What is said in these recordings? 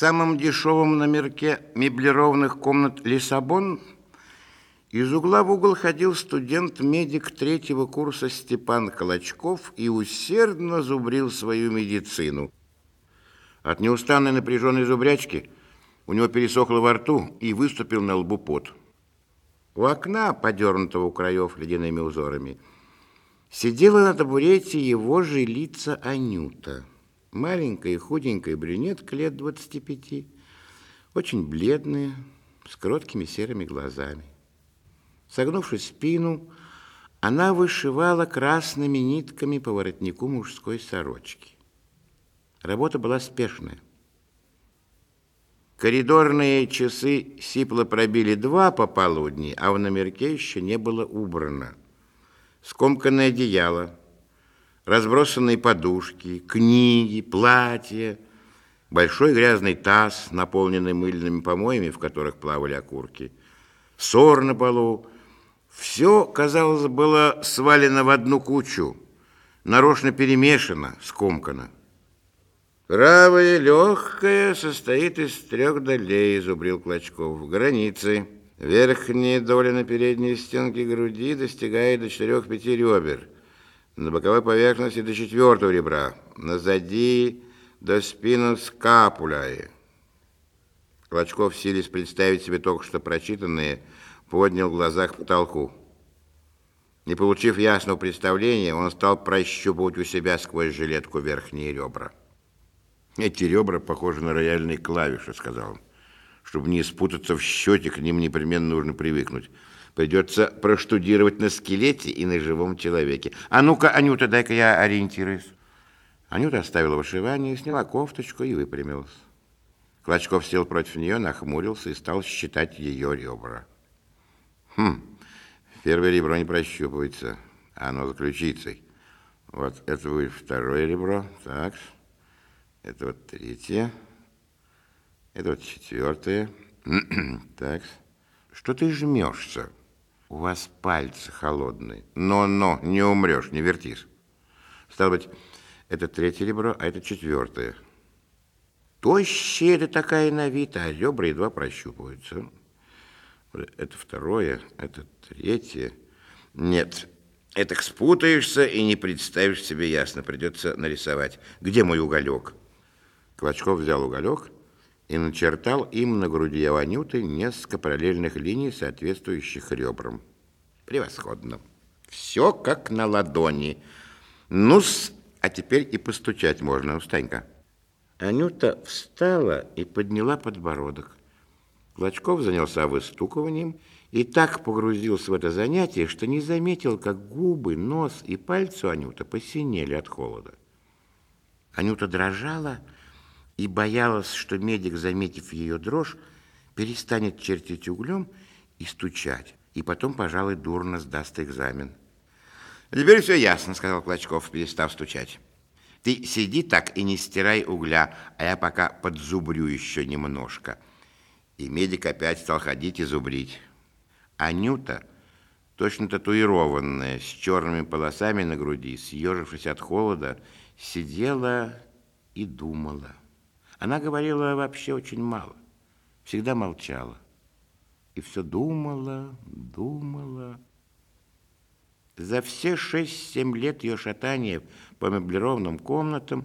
самом дешевом номерке меблированных комнат «Лиссабон» из угла в угол ходил студент-медик третьего курса Степан Колочков и усердно зубрил свою медицину. От неустанной напряженной зубрячки у него пересохло во рту и выступил на лбу пот. У окна, подернутого у краев ледяными узорами, сидела на табурете его же лица Анюта. Маленькая худенькая брюнетка лет 25, очень бледная, с короткими серыми глазами. Согнувшись спину, она вышивала красными нитками по воротнику мужской сорочки. Работа была спешная. Коридорные часы сипло пробили два пополудни, а в номерке еще не было убрано. Скомканное одеяло, разбросанные подушки, книги, платья, большой грязный таз, наполненный мыльными помоями, в которых плавали окурки, ссор на полу. Все, казалось, было свалено в одну кучу, нарочно перемешано, скомкано. Правое легкое состоит из трех долей, зубрил Клочков. Границы. Верхняя доля на передней стенке груди достигает до 4-5 ребер. На боковой поверхности до четвертого ребра. Назади до спину скапуляи. Клочков, силясь представить себе только что прочитанное, поднял глаза к потолку. Не получив ясного представления, он стал прощупывать у себя сквозь жилетку верхние ребра. Эти ребра похожи на рояльные клавиши, сказал он. Чтобы не спутаться в счете, к ним непременно нужно привыкнуть. Придется проштудировать на скелете и на живом человеке. А ну-ка, Анюта, дай-ка я ориентируюсь. Анюта оставила вышивание, сняла кофточку и выпрямилась. Клочков сел против нее, нахмурился и стал считать ее ребра. Хм, первое ребро не прощупывается, оно за ключицей. Вот это будет второе ребро, так. Это вот третье. Это вот четвертое. так. Что ты жмешься? У вас пальцы холодные. Но-но, не умрешь, не вертишь. Стало быть, это третье ребро, а это четвертое. Тощая это такая на вид, а ребра едва прощупываются. Это второе, это третье. Нет, это спутаешься и не представишь себе ясно. Придется нарисовать. Где мой уголек? Клочков взял уголек и начертал им на груди Аванюты несколько параллельных линий, соответствующих ребрам. Превосходно. Все как на ладони. ну а теперь и постучать можно. Встань-ка. Анюта встала и подняла подбородок. Клочков занялся выстукиванием и так погрузился в это занятие, что не заметил, как губы, нос и пальцы Анюта посинели от холода. Анюта дрожала и боялась, что медик, заметив ее дрожь, перестанет чертить углем и стучать, и потом, пожалуй, дурно сдаст экзамен. «Теперь все ясно», — сказал Клочков, перестав стучать. «Ты сиди так и не стирай угля, а я пока подзубрю еще немножко». И медик опять стал ходить и зубрить. Анюта, точно татуированная, с черными полосами на груди, съежившись от холода, сидела и думала. Она говорила вообще очень мало, всегда молчала. И все думала, думала. За все шесть-семь лет ее шатания по меблированным комнатам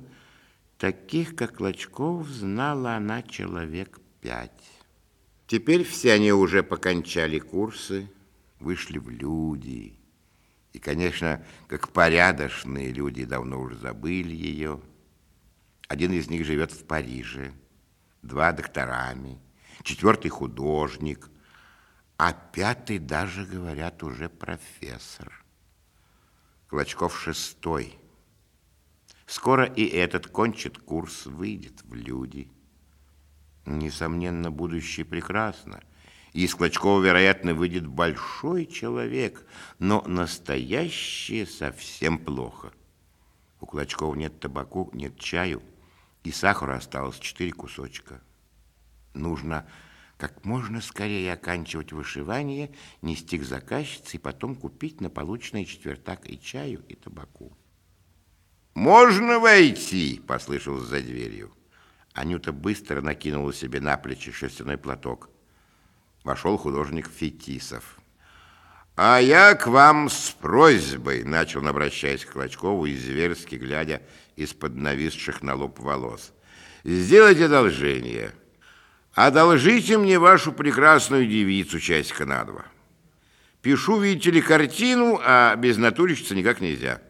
таких, как Клочков, знала она человек пять. Теперь все они уже покончали курсы, вышли в люди. И, конечно, как порядочные люди давно уже забыли ее. Один из них живет в Париже, два докторами, четвертый художник, а пятый даже, говорят, уже профессор. Клочков шестой. Скоро и этот кончит курс, выйдет в люди. Несомненно, будущее прекрасно. И из Клочкова, вероятно, выйдет большой человек, но настоящее совсем плохо. У Клочкова нет табаку, нет чаю, и сахара осталось четыре кусочка. Нужно как можно скорее оканчивать вышивание, нести к заказчице и потом купить на полученный четвертак и чаю, и табаку. «Можно войти?» – послышалось за дверью. Анюта быстро накинула себе на плечи шерстяной платок. Вошел художник Фетисов. «А я к вам с просьбой», — начал он, обращаясь к Клочкову и зверски глядя из-под нависших на лоб волос. «Сделайте одолжение. Одолжите мне вашу прекрасную девицу часика на. Пишу, видите ли, картину, а без натурщицы никак нельзя».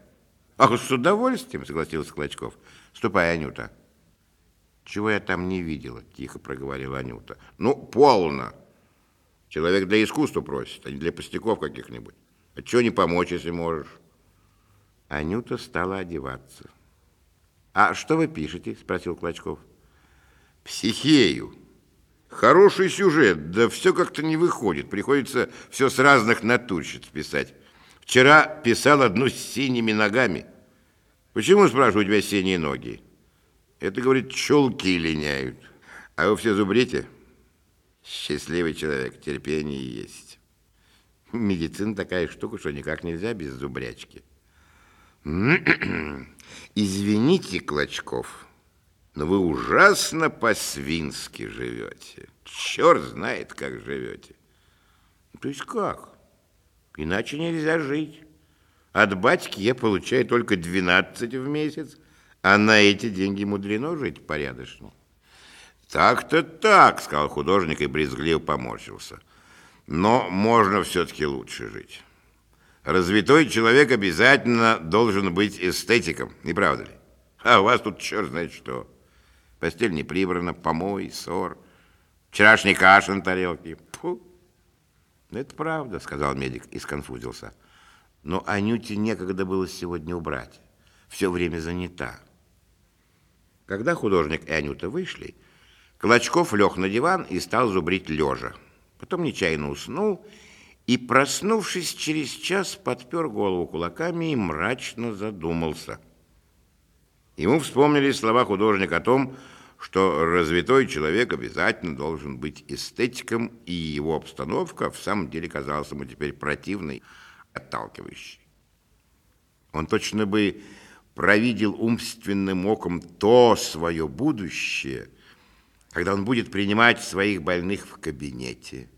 «Ах, с удовольствием», — согласился Клочков. «Ступай, Анюта». «Чего я там не видела?» — тихо проговорила Анюта. «Ну, полно». Человек для искусства просит, а не для пустяков каких-нибудь. А чего не помочь, если можешь? Анюта стала одеваться. «А что вы пишете?» – спросил Клочков. «Психею. Хороший сюжет, да все как-то не выходит. Приходится все с разных натурщиц писать. Вчера писал одну с синими ногами. Почему, спрашиваю, у тебя синие ноги? Это, говорит, челки линяют. А вы все зубрите?» Счастливый человек, терпение есть. Медицина такая штука, что никак нельзя без зубрячки. Извините, Клочков, но вы ужасно по-свински живете. Черт знает, как живете. То есть как? Иначе нельзя жить. От батьки я получаю только 12 в месяц, а на эти деньги мудрено жить порядочно. Так-то так, сказал художник и брезгливо поморщился. Но можно все-таки лучше жить. Развитой человек обязательно должен быть эстетиком, не правда ли? А у вас тут черт знает что. Постель не прибрана, помой, ссор, вчерашний каша на тарелке. Фу. Это правда, сказал медик и сконфузился. Но Анюте некогда было сегодня убрать. Все время занята. Когда художник и Анюта вышли, Клочков лег на диван и стал зубрить лежа. Потом нечаянно уснул и, проснувшись через час, подпер голову кулаками и мрачно задумался. Ему вспомнили слова художника о том, что развитой человек обязательно должен быть эстетиком, и его обстановка в самом деле казалась ему теперь противной, отталкивающей. Он точно бы провидел умственным оком то свое будущее – когда он будет принимать своих больных в кабинете,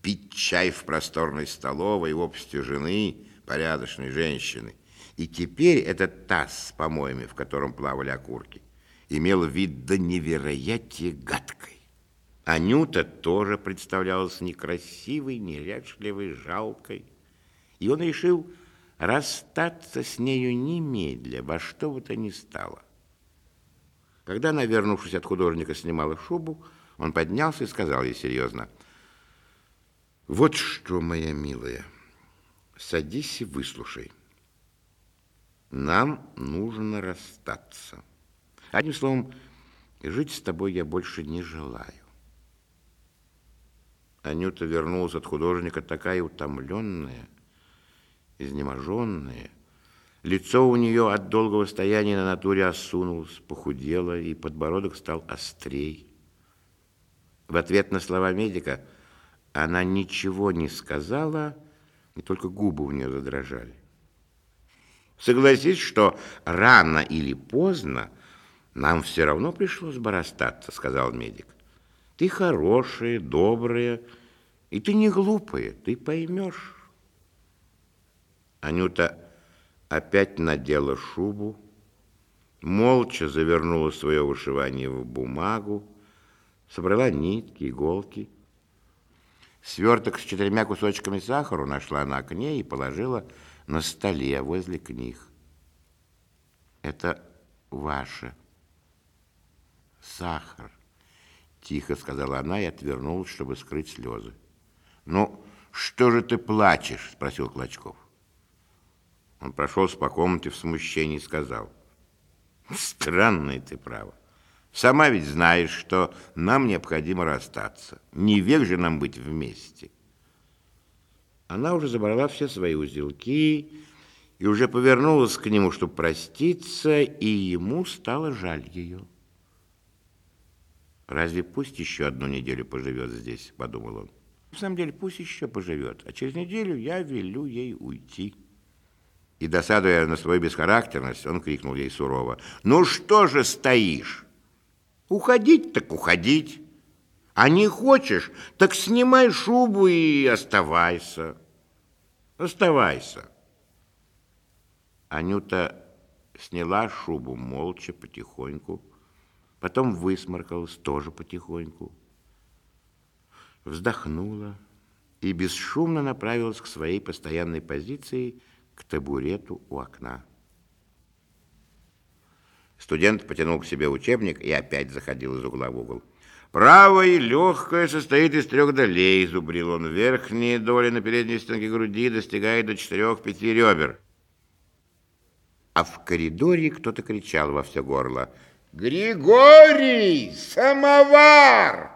пить чай в просторной столовой в обществе жены, порядочной женщины. И теперь этот таз с помоями, в котором плавали окурки, имел вид до невероятия гадкой. Анюта тоже представлялась некрасивой, неряшливой, жалкой. И он решил расстаться с нею немедля, во что бы то ни стало. Когда она, вернувшись от художника, снимала шубу, он поднялся и сказал ей серьезно, «Вот что, моя милая, садись и выслушай. Нам нужно расстаться. Одним словом, жить с тобой я больше не желаю». Анюта вернулась от художника такая утомленная, изнеможенная, Лицо у нее от долгого стояния на натуре осунулось, похудело, и подбородок стал острей. В ответ на слова медика она ничего не сказала, и только губы у нее задрожали. Согласись, что рано или поздно нам все равно пришлось бы расстаться, сказал медик. Ты хорошая, добрая, и ты не глупая, ты поймешь. Анюта опять надела шубу, молча завернула свое вышивание в бумагу, собрала нитки, иголки. Сверток с четырьмя кусочками сахара нашла на окне и положила на столе возле книг. Это ваше. Сахар, тихо сказала она и отвернулась, чтобы скрыть слезы. Ну, что же ты плачешь? спросил Клочков. Он прошелся по комнате в смущении и сказал, «Странное ты право. Сама ведь знаешь, что нам необходимо расстаться. Не век же нам быть вместе». Она уже забрала все свои узелки и уже повернулась к нему, чтобы проститься, и ему стало жаль ее. «Разве пусть еще одну неделю поживет здесь?» – подумал он. «В самом деле, пусть еще поживет, а через неделю я велю ей уйти». И, досадуя на свою бесхарактерность, он крикнул ей сурово, «Ну что же стоишь? Уходить так уходить. А не хочешь, так снимай шубу и оставайся. Оставайся. Анюта сняла шубу молча, потихоньку, потом высморкалась тоже потихоньку, вздохнула и бесшумно направилась к своей постоянной позиции, к табурету у окна. Студент потянул к себе учебник и опять заходил из угла в угол. Правое легкое состоит из трех долей, зубрил он. Верхняя доля на передней стенке груди достигает до четырех-пяти ребер. А в коридоре кто-то кричал во все горло. «Григорий! Самовар!»